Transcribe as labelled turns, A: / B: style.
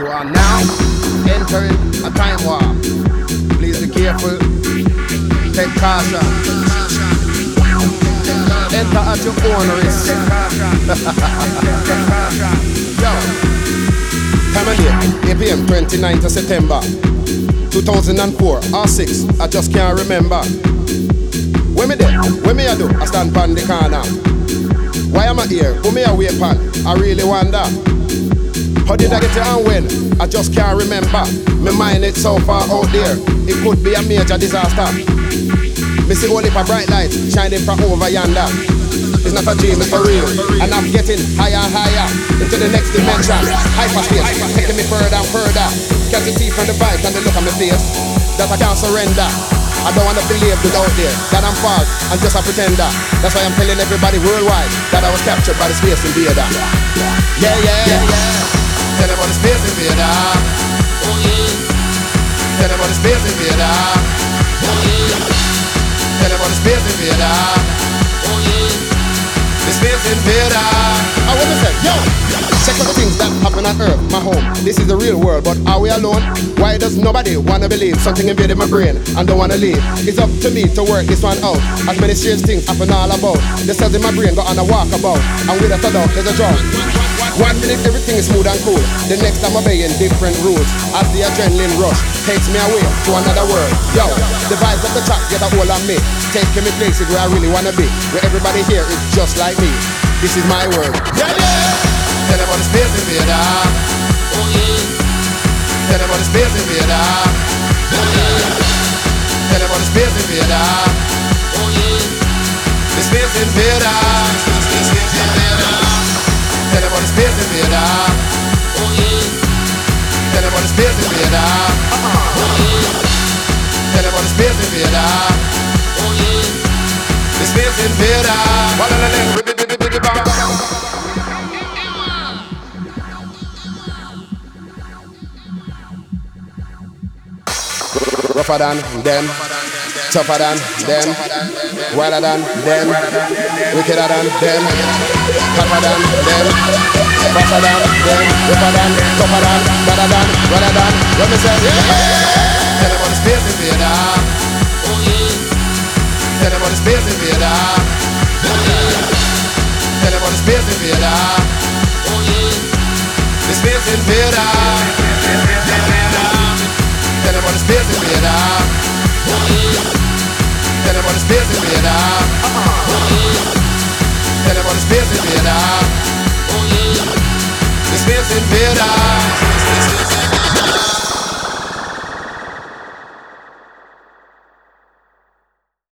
A: You are now entering a time war. Please be careful. Take caution. Enter at your own risk. Yo. Time of day, 8 p.m. 29th of September 2004 or 6, I just can't remember. Where me there? Where me I do? I stand pan the corner. Why am I here? Who me I wait pan? I really wonder. How did I get here and when? I just can't remember. My mind is so far out there. It could be a major disaster. Me see only for bright lights shining from over yonder. It's not a dream, it's for real. And I'm getting higher and higher into the next dimension. Hyperspace, taking me further and further. Can't you see from the vibes and the look on my face that I can't surrender? I don't wanna believe without there that I'm false and just a pretender. That's why I'm telling everybody worldwide that I was captured by the space invader. Yeah, yeah, yeah. About the space. Oh yeah. About the space invader. Oh yeah. Invader. I wanna say, yo. Check out things that happen on Earth, my home. This is the real world, but are we alone? Why does nobody wanna believe something invaded my brain and don't wanna leave? It's up to me to work this one out. As many strange things happen all about. The cells in my brain go on a walkabout, and without a doubt, there's a drought. One minute everything is smooth and cool. The next I'm obeying different rules. As the adrenaline rush takes me away to another world. Yo, the vibes of the track get a hold on me. Taking me places where I really wanna be. Where everybody here is just like me. This is my world. Yeah, yeah. Tell them about the space invader. Oh yeah. Tell them about the space invader. Oh yeah. Tell them about the space invader. Oh yeah. The space invader. The space invader. The space invader. Oh yeah. About the space invader. Oh yeah. The space invader. Rougher than them, tougher than them, wilder than them, wickeder than them, tougher than them, faster than them, rougher than, tougher than, better than, rather than. Let me say, yeah. Tell them on the space invader. Oh yeah. Tell them on the space invader. Oh yeah. Tell them on the space invader. Oh yeah. The space invader. Tell them on the space invader. Oh yeah. Tell them on the space invader. Oh yeah. Tell them on the space invader. Без мира, без мира.